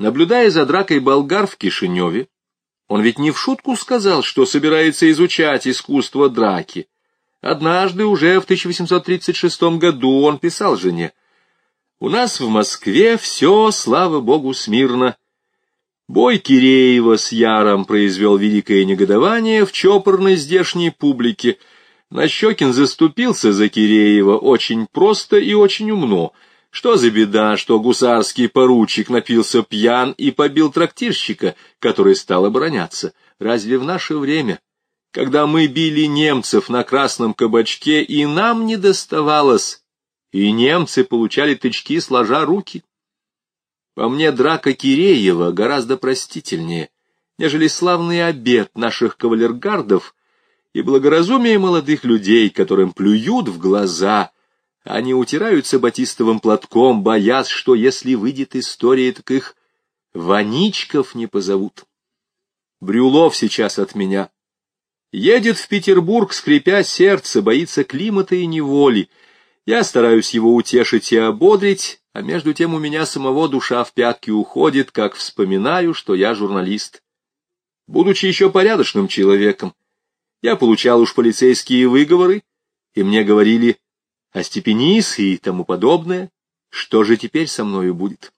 Наблюдая за дракой болгар в Кишиневе, он ведь не в шутку сказал, что собирается изучать искусство драки. Однажды, уже в 1836 году, он писал жене, «У нас в Москве все, слава богу, смирно. Бой Киреева с Яром произвел великое негодование в чопорной здешней публике. Нащекин заступился за Киреева очень просто и очень умно. Что за беда, что гусарский поручик напился пьян и побил трактирщика, который стал обороняться? Разве в наше время, когда мы били немцев на красном кабачке, и нам не доставалось, и немцы получали тычки, сложа руки? По мне, драка Киреева гораздо простительнее, нежели славный обед наших кавалергардов и благоразумие молодых людей, которым плюют в глаза, они утираются батистовым платком, боясь, что если выйдет история, так их Ваничков не позовут. Брюлов сейчас от меня. Едет в Петербург, скрипя сердце, боится климата и неволи. Я стараюсь его утешить и ободрить, а между тем у меня самого душа в пятки уходит, как вспоминаю, что я журналист. Будучи еще порядочным человеком, я получал уж полицейские выговоры, и мне говорили «остепенись» и тому подобное. Что же теперь со мною будет?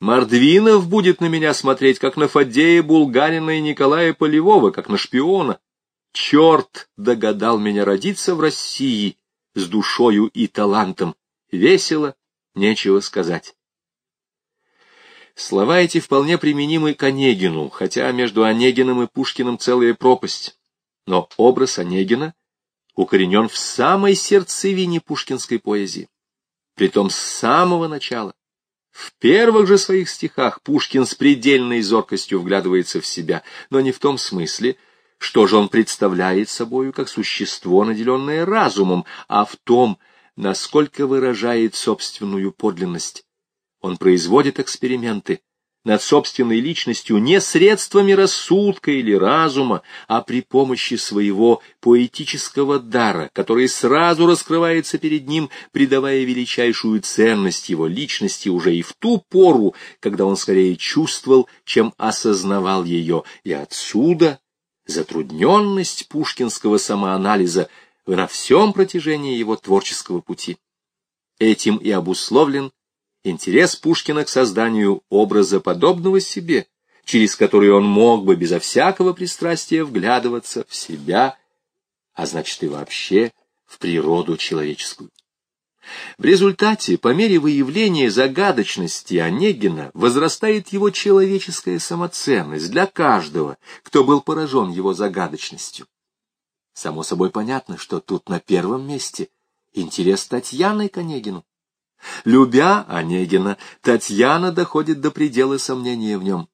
Мордвинов будет на меня смотреть, как на Фадея Булгарина и Николая Полевого, как на шпиона. Черт догадал меня родиться в России с душою и талантом. Весело, нечего сказать. Слова эти вполне применимы к Онегину, хотя между Онегиным и Пушкиным целая пропасть. Но образ Онегина укоренен в самой сердцевине пушкинской поэзии. Притом с самого начала. В первых же своих стихах Пушкин с предельной зоркостью вглядывается в себя, но не в том смысле, что же он представляет собою как существо, наделенное разумом, а в том, насколько выражает собственную подлинность. Он производит эксперименты над собственной личностью не средствами рассудка или разума, а при помощи своего поэтического дара, который сразу раскрывается перед ним, придавая величайшую ценность его личности уже и в ту пору, когда он скорее чувствовал, чем осознавал ее, и отсюда затрудненность пушкинского самоанализа — на всем протяжении его творческого пути. Этим и обусловлен интерес Пушкина к созданию образа подобного себе, через который он мог бы безо всякого пристрастия вглядываться в себя, а значит и вообще в природу человеческую. В результате, по мере выявления загадочности Онегина, возрастает его человеческая самоценность для каждого, кто был поражен его загадочностью. Само собой понятно, что тут на первом месте интерес Татьяны к Онегину. Любя Онегина, Татьяна доходит до предела сомнения в нем.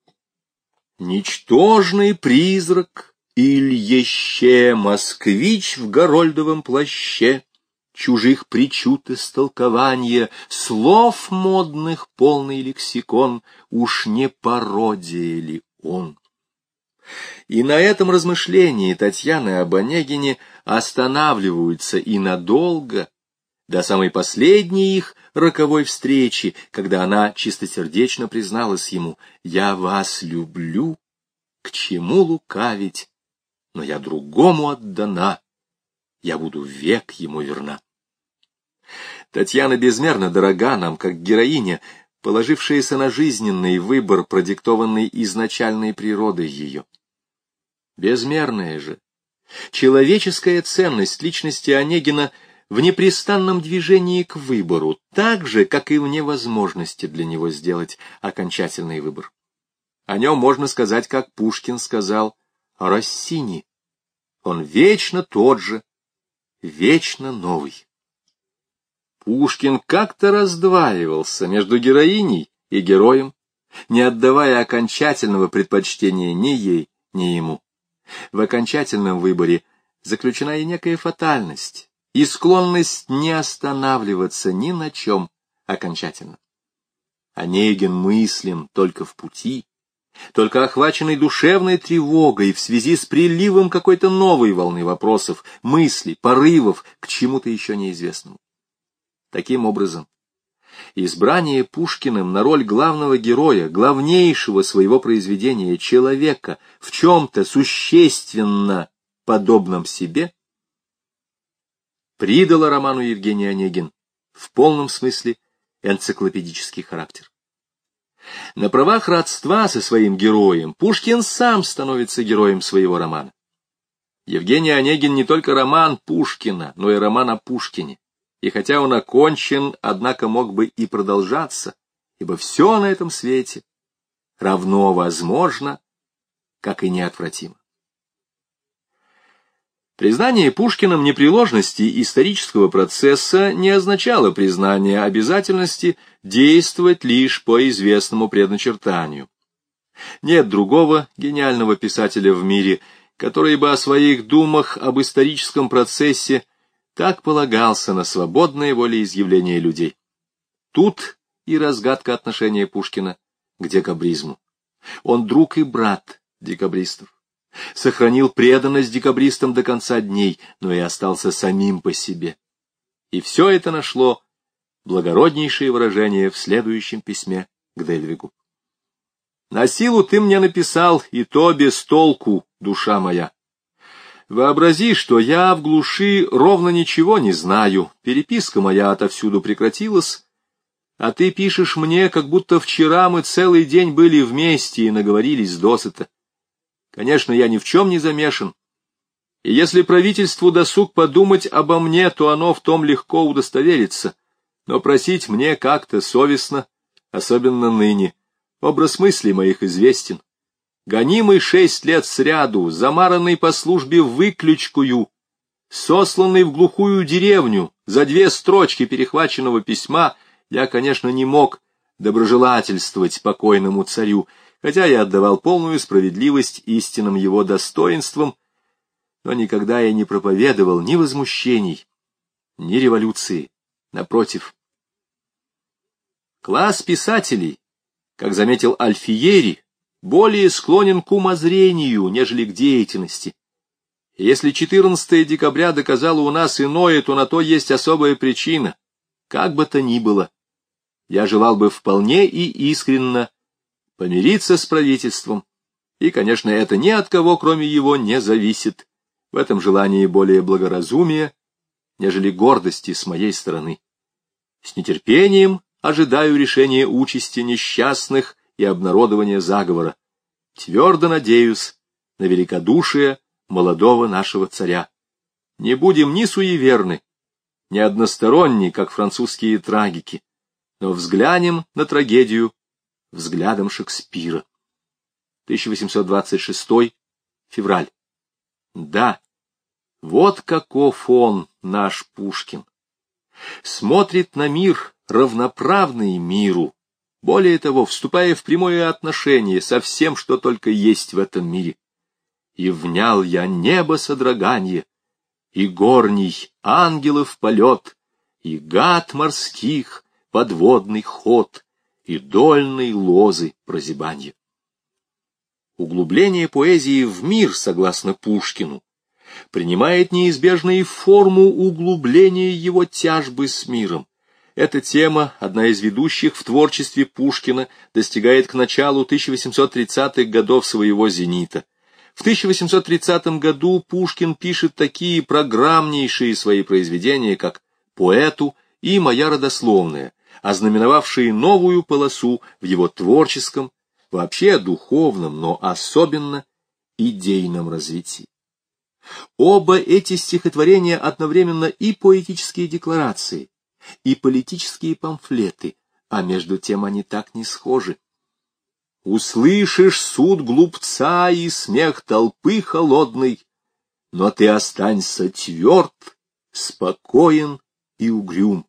Ничтожный призрак Ильеще, москвич в горольдовом плаще, чужих причуд истолкования, слов модных полный лексикон, уж не пародия ли он? И на этом размышлении Татьяны об Онегине останавливаются и надолго, до самой последней их роковой встречи, когда она чистосердечно призналась ему «Я вас люблю, к чему лукавить, но я другому отдана, я буду век ему верна». Татьяна безмерно дорога нам, как героиня, положившаяся на жизненный выбор, продиктованный изначальной природой ее. Безмерная же, человеческая ценность личности Онегина в непрестанном движении к выбору, так же, как и в невозможности для него сделать окончательный выбор. О нем можно сказать, как Пушкин сказал о Россини. Он вечно тот же, вечно новый. Пушкин как-то раздваивался между героиней и героем, не отдавая окончательного предпочтения ни ей, ни ему. В окончательном выборе заключена и некая фатальность, и склонность не останавливаться ни на чем окончательно. Онегин мыслен только в пути, только охваченный душевной тревогой в связи с приливом какой-то новой волны вопросов, мыслей, порывов к чему-то еще неизвестному. Таким образом, Избрание Пушкиным на роль главного героя, главнейшего своего произведения человека, в чем-то существенно подобном себе, придало роману Евгений Онегин в полном смысле энциклопедический характер. На правах родства со своим героем Пушкин сам становится героем своего романа. Евгений Онегин не только роман Пушкина, но и роман о Пушкине. И хотя он окончен, однако мог бы и продолжаться, ибо все на этом свете равно возможно, как и неотвратимо. Признание Пушкиным непреложности исторического процесса не означало признание обязательности действовать лишь по известному предначертанию. Нет другого гениального писателя в мире, который бы о своих думах об историческом процессе так полагался на свободное волеизъявление людей. Тут и разгадка отношения Пушкина к декабризму. Он друг и брат декабристов сохранил преданность декабристам до конца дней, но и остался самим по себе. И все это нашло благороднейшее выражение в следующем письме к Дельвигу. «На силу ты мне написал, и то без толку, душа моя. Вообрази, что я в глуши ровно ничего не знаю, переписка моя отовсюду прекратилась, а ты пишешь мне, как будто вчера мы целый день были вместе и наговорились досыта. Конечно, я ни в чем не замешан. И если правительству досуг подумать обо мне, то оно в том легко удостоверится. Но просить мне как-то совестно, особенно ныне. Образ мыслей моих известен. Гонимый шесть лет сряду, замаранный по службе выключкую, сосланный в глухую деревню, за две строчки перехваченного письма, я, конечно, не мог доброжелательствовать покойному царю, хотя я отдавал полную справедливость истинным его достоинствам, но никогда я не проповедовал ни возмущений, ни революции, напротив. Класс писателей, как заметил Альфиери, более склонен к умозрению, нежели к деятельности. если 14 декабря доказало у нас иное, то на то есть особая причина. Как бы то ни было, я желал бы вполне и искренно помириться с правительством. И, конечно, это ни от кого, кроме его, не зависит. В этом желании более благоразумия, нежели гордости с моей стороны. С нетерпением ожидаю решения участи несчастных и обнародования заговора. Твердо надеюсь на великодушие молодого нашего царя. Не будем ни суеверны, ни односторонни, как французские трагики, но взглянем на трагедию взглядом Шекспира. 1826 февраль. Да, вот каков он, наш Пушкин. Смотрит на мир, равноправный миру, более того, вступая в прямое отношение со всем, что только есть в этом мире. И внял я небо содрогание, и горний ангелов полет, и гад морских подводный ход, и дольной лозы прозябанья. Углубление поэзии в мир, согласно Пушкину, принимает неизбежную форму углубления его тяжбы с миром. Эта тема, одна из ведущих в творчестве Пушкина, достигает к началу 1830-х годов своего зенита. В 1830 году Пушкин пишет такие программнейшие свои произведения, как «Поэту» и «Моя родословная», ознаменовавшие новую полосу в его творческом, вообще духовном, но особенно идейном развитии. Оба эти стихотворения одновременно и поэтические декларации, и политические памфлеты, а между тем они так не схожи. Услышишь суд глупца и смех толпы холодный, но ты останься тверд, спокоен и угрюм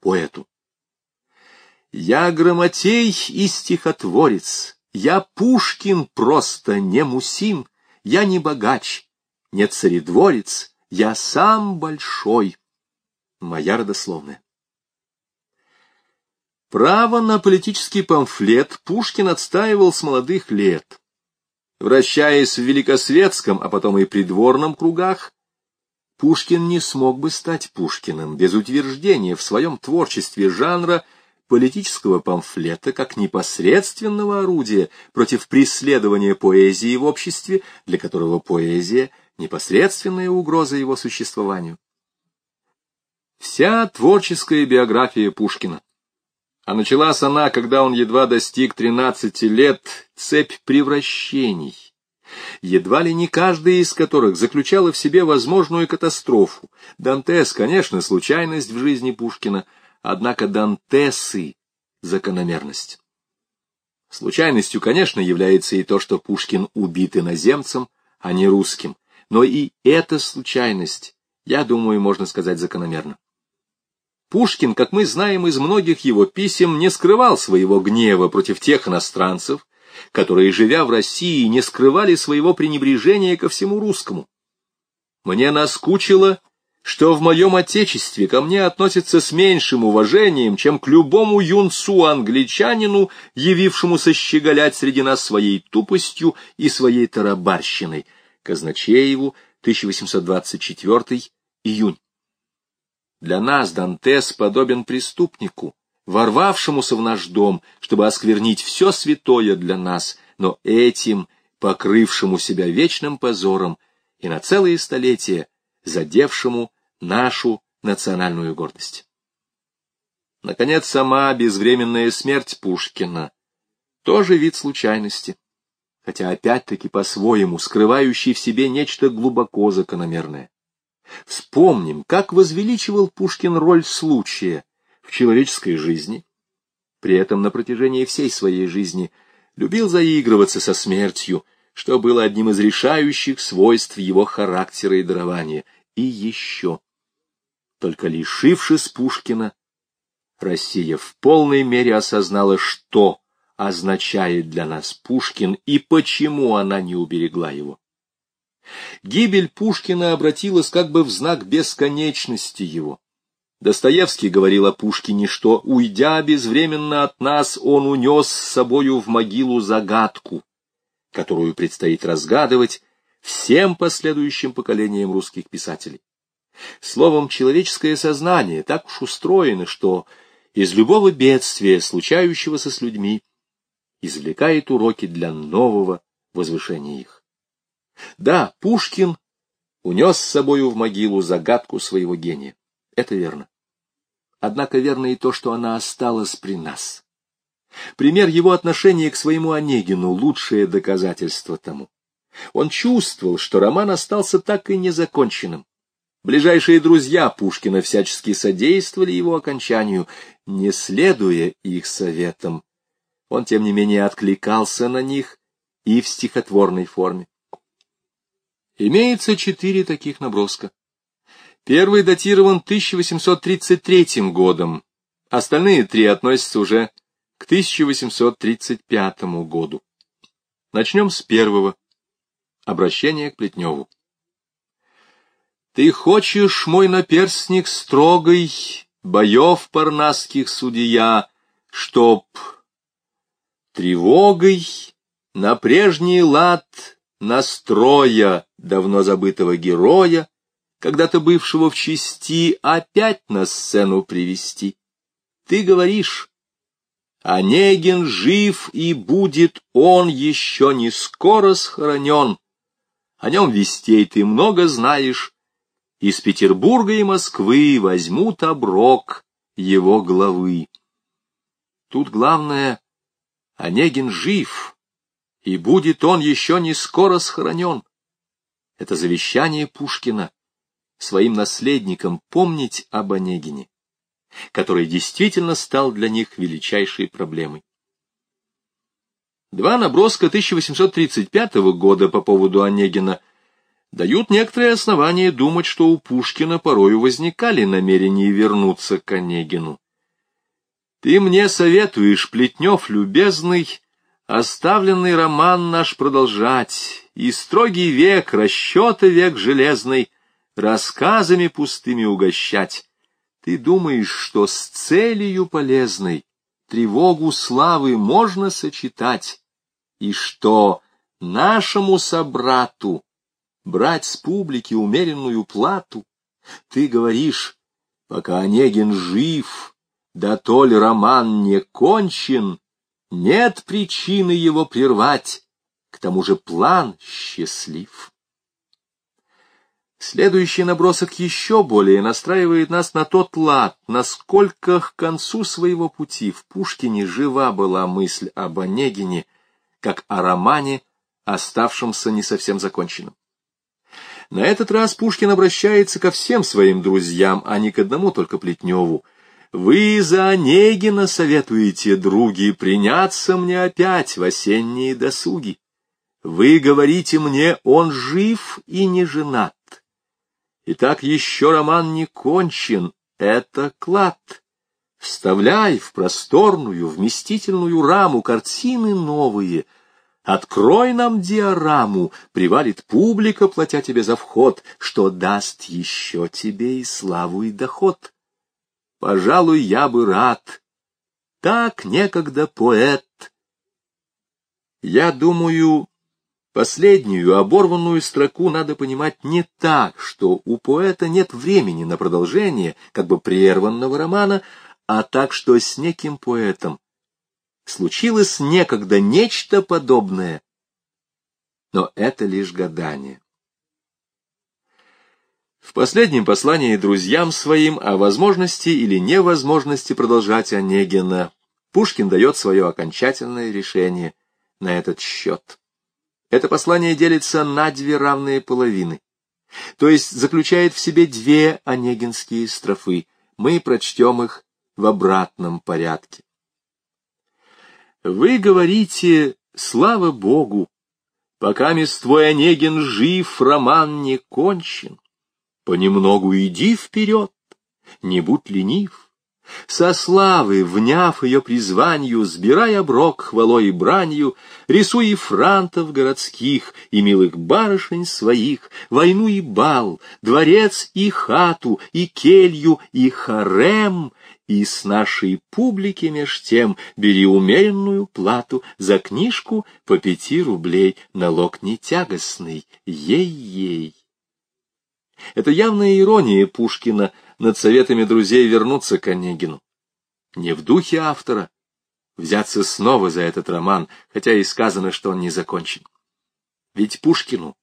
поэту. Я грамотей и стихотворец, я Пушкин просто не Мусин, я не богач, не царедворец, я сам большой. Моя родословная. Право на политический памфлет Пушкин отстаивал с молодых лет. Вращаясь в великосветском, а потом и придворном кругах, Пушкин не смог бы стать Пушкиным без утверждения в своем творчестве жанра политического памфлета как непосредственного орудия против преследования поэзии в обществе, для которого поэзия — непосредственная угроза его существованию. Вся творческая биография Пушкина, а началась она, когда он едва достиг 13 лет, цепь превращений, едва ли не каждая из которых заключала в себе возможную катастрофу. Дантес, конечно, случайность в жизни Пушкина, однако Дантесы — закономерность. Случайностью, конечно, является и то, что Пушкин убит иноземцем, а не русским, но и эта случайность, я думаю, можно сказать закономерно. Пушкин, как мы знаем из многих его писем, не скрывал своего гнева против тех иностранцев, которые, живя в России, не скрывали своего пренебрежения ко всему русскому. Мне наскучило, что в моем отечестве ко мне относятся с меньшим уважением, чем к любому юнцу-англичанину, явившемуся щеголять среди нас своей тупостью и своей тарабарщиной. Казначееву, 1824 июнь. Для нас Дантес подобен преступнику, ворвавшемуся в наш дом, чтобы осквернить все святое для нас, но этим покрывшему себя вечным позором и на целые столетия задевшему нашу национальную гордость. Наконец, сама безвременная смерть Пушкина — тоже вид случайности, хотя опять-таки по-своему скрывающий в себе нечто глубоко закономерное. Вспомним, как возвеличивал Пушкин роль случая в человеческой жизни. При этом на протяжении всей своей жизни любил заигрываться со смертью, что было одним из решающих свойств его характера и дарования. И еще. Только лишившись Пушкина, Россия в полной мере осознала, что означает для нас Пушкин и почему она не уберегла его. Гибель Пушкина обратилась как бы в знак бесконечности его. Достоевский говорил о Пушкине, что, уйдя безвременно от нас, он унес с собою в могилу загадку, которую предстоит разгадывать всем последующим поколениям русских писателей. Словом, человеческое сознание так уж устроено, что из любого бедствия, случающегося с людьми, извлекает уроки для нового возвышения их. Да, Пушкин унес с собою в могилу загадку своего гения. Это верно. Однако верно и то, что она осталась при нас. Пример его отношения к своему Онегину — лучшее доказательство тому. Он чувствовал, что роман остался так и незаконченным. Ближайшие друзья Пушкина всячески содействовали его окончанию, не следуя их советам. Он, тем не менее, откликался на них и в стихотворной форме. Имеется четыре таких наброска. Первый датирован 1833 годом, остальные три относятся уже к 1835 году. Начнем с первого. Обращение к Плетневу. Ты хочешь, мой наперстник строгой, боев парнасских судья, чтоб тревогой на прежний лад настроя давно забытого героя, когда-то бывшего в чести, опять на сцену привести. Ты говоришь, Онегин жив, и будет он еще не скоро схоронен. О нем вестей ты много знаешь. Из Петербурга и Москвы возьмут оброк его главы. Тут главное, Онегин жив, и будет он еще не скоро схоронен. Это завещание Пушкина своим наследникам помнить об Онегине, который действительно стал для них величайшей проблемой. Два наброска 1835 года по поводу Онегина дают некоторые основания думать, что у Пушкина порою возникали намерения вернуться к Онегину. Ты мне советуешь, Плетнев, любезный, Оставленный роман наш продолжать, и строгий век, расчета век железный, рассказами пустыми угощать. Ты думаешь, что с целью полезной тревогу славы можно сочетать, и что нашему собрату брать с публики умеренную плату? Ты говоришь, пока Онегин жив, Да толь роман не кончен, нет причины его прервать, к тому же план счастлив. Следующий набросок еще более настраивает нас на тот лад, насколько к концу своего пути в Пушкине жива была мысль об Онегине, как о романе, оставшемся не совсем законченным. На этот раз Пушкин обращается ко всем своим друзьям, а не к одному только Плетневу. «Вы за Онегина советуете, други, приняться мне опять в осенние досуги. Вы говорите мне, он жив и не женат. Итак, еще роман не кончен, это клад. Вставляй в просторную, вместительную раму картины новые. Открой нам диораму, привалит публика, платя тебе за вход, что даст еще тебе и славу, и доход. Пожалуй, я бы рад. Так некогда поэт. Я думаю, Последнюю оборванную строку надо понимать не так, что у поэта нет времени на продолжение как бы прерванного романа, а так, что с неким поэтом случилось некогда нечто подобное. Но это лишь гадание. В последнем послании друзьям своим о возможности или невозможности продолжать Онегина Пушкин дает свое окончательное решение на этот счет. Это послание делится на две равные половины, то есть заключает в себе две онегинские строфы. Мы прочтем их в обратном порядке. Вы говорите, слава Богу, пока твой Онегин жив, роман не кончен. Понемногу иди вперед, не будь ленив. Со славы, вняв ее призванию, сбирай оброк хвалой и бранью, рисуй и франтов городских, и милых барышень своих, войну и бал, дворец и хату, и келью, и харем, и с нашей публики меж тем бери умеренную плату за книжку по пяти рублей, налог не тягостный, ей-ей. Это явная ирония Пушкина — над советами друзей вернуться к Онегину. Не в духе автора взяться снова за этот роман, хотя и сказано, что он не закончен. Ведь Пушкину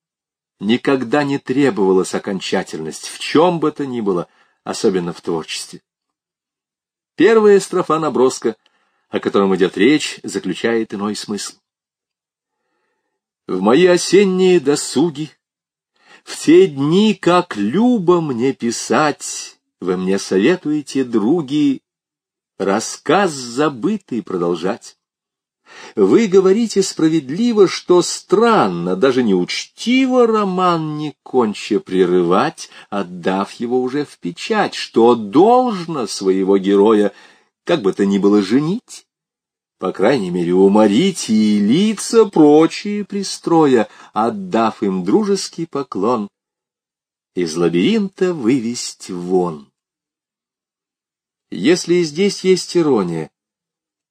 никогда не требовалась окончательность, в чем бы то ни было, особенно в творчестве. Первая строфа наброска, о котором идет речь, заключает иной смысл. В мои осенние досуги, в те дни, как любо мне писать, вы мне советуете, други, рассказ забытый продолжать. Вы говорите справедливо, что странно, даже неучтиво роман не конче прерывать, отдав его уже в печать, что должно своего героя, как бы то ни было, женить, по крайней мере, уморить и лица прочие пристроя, отдав им дружеский поклон, из лабиринта вывесть вон. Если и здесь есть ирония,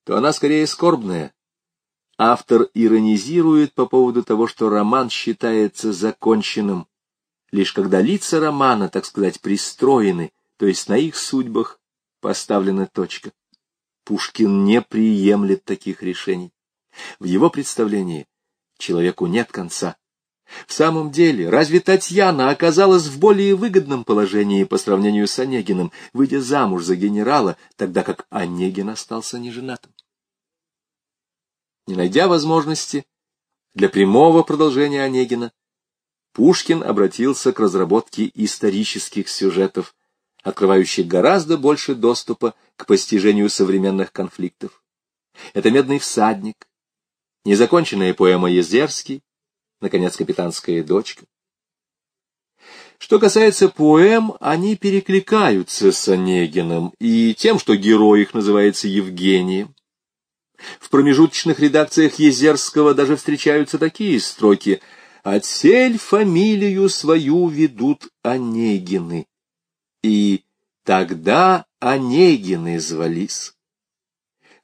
то она скорее скорбная. Автор иронизирует по поводу того, что роман считается законченным, лишь когда лица романа, так сказать, пристроены, то есть на их судьбах поставлена точка. Пушкин не приемлет таких решений. В его представлении человеку нет конца. В самом деле, разве Татьяна оказалась в более выгодном положении по сравнению с Онегиным, выйдя замуж за генерала, тогда как Онегин остался неженатым? Не найдя возможности для прямого продолжения Онегина, Пушкин обратился к разработке исторических сюжетов, открывающих гораздо больше доступа к постижению современных конфликтов. Это «Медный всадник», незаконченная поэма Езерский, наконец, капитанская дочка. Что касается поэм, они перекликаются с Онегиным и тем, что герой их называется Евгением. В промежуточных редакциях Езерского даже встречаются такие строки «Отсель фамилию свою ведут Онегины» и «Тогда Онегины звались».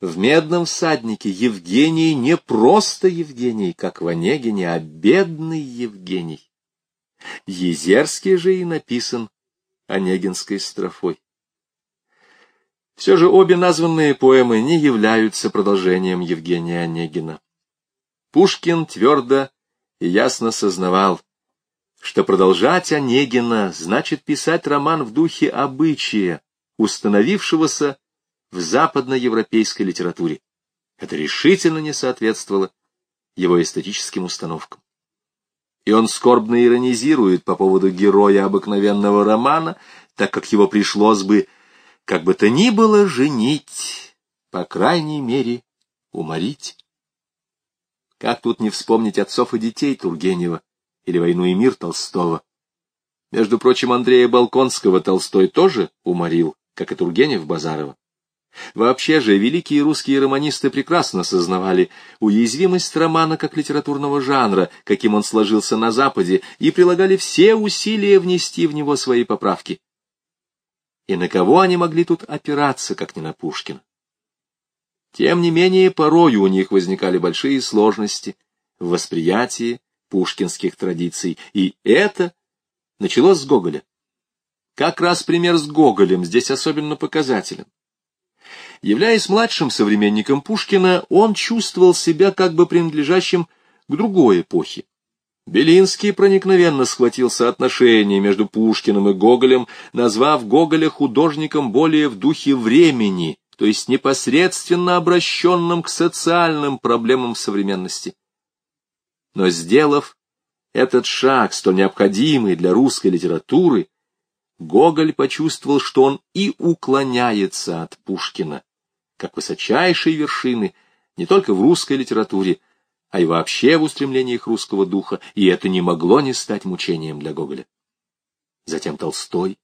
В «Медном всаднике» Евгений не просто Евгений, как в Онегине, а бедный Евгений. Езерский же и написан Онегинской строфой. Все же обе названные поэмы не являются продолжением Евгения Онегина. Пушкин твердо и ясно сознавал, что продолжать Онегина значит писать роман в духе обычая, установившегося в западноевропейской литературе. Это решительно не соответствовало его эстетическим установкам. И он скорбно иронизирует по поводу героя обыкновенного романа, так как его пришлось бы, как бы то ни было, женить, по крайней мере, уморить. Как тут не вспомнить отцов и детей Тургенева или «Войну и мир» Толстого? Между прочим, Андрея Балконского Толстой тоже уморил, как и Тургенев Базарова. Вообще же, великие русские романисты прекрасно сознавали уязвимость романа как литературного жанра, каким он сложился на Западе, и прилагали все усилия внести в него свои поправки. И на кого они могли тут опираться, как не на Пушкина? Тем не менее, порою у них возникали большие сложности в восприятии пушкинских традиций, и это началось с Гоголя. Как раз пример с Гоголем здесь особенно показателен. Являясь младшим современником Пушкина, он чувствовал себя как бы принадлежащим к другой эпохе. Белинский проникновенно схватил соотношение между Пушкиным и Гоголем, назвав Гоголя художником более в духе времени, то есть непосредственно обращенным к социальным проблемам современности. Но сделав этот шаг, столь необходимый для русской литературы, Гоголь почувствовал, что он и уклоняется от Пушкина, как высочайшей вершины не только в русской литературе, а и вообще в устремлениях русского духа, и это не могло не стать мучением для Гоголя. Затем Толстой,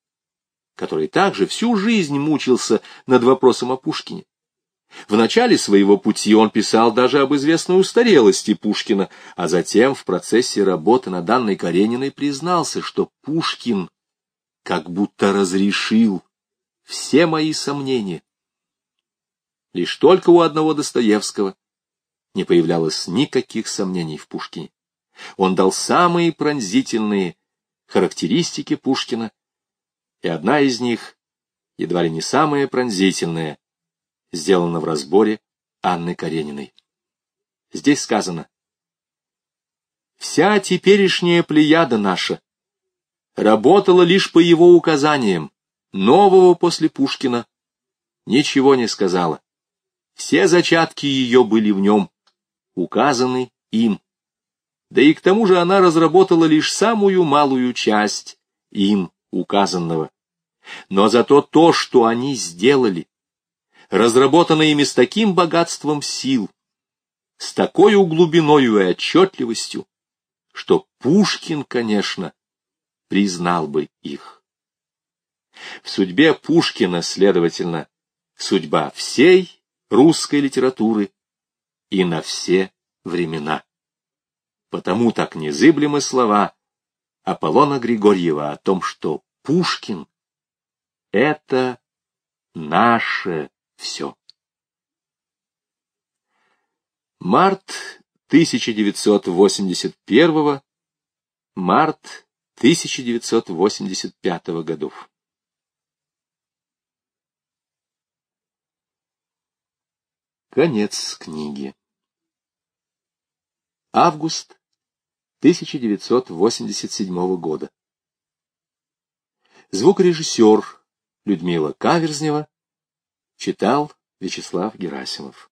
который также всю жизнь мучился над вопросом о Пушкине. В начале своего пути он писал даже об известной устарелости Пушкина, а затем в процессе работы над Анной Карениной признался, что Пушкин как будто разрешил все мои сомнения. Лишь только у одного Достоевского не появлялось никаких сомнений в Пушкине. Он дал самые пронзительные характеристики Пушкина, и одна из них, едва ли не самая пронзительная, сделана в разборе Анны Карениной. Здесь сказано «Вся теперешняя плеяда наша работала лишь по его указаниям, нового после Пушкина ничего не сказала. Все зачатки ее были в нем, указаны им. Да и к тому же она разработала лишь самую малую часть им указанного. Но зато то, что они сделали, разработано ими с таким богатством сил, с такой глубиною и отчетливостью, что Пушкин, конечно, признал бы их. В судьбе Пушкина, следовательно, судьба всей русской литературы и на все времена. Потому так незыблемы слова Аполлона Григорьева о том, что Пушкин — это наше все. Март 1981 март 1985 годов. Конец книги. Август 1987 года. Звукорежиссер Людмила Каверзнева читал Вячеслав Герасимов.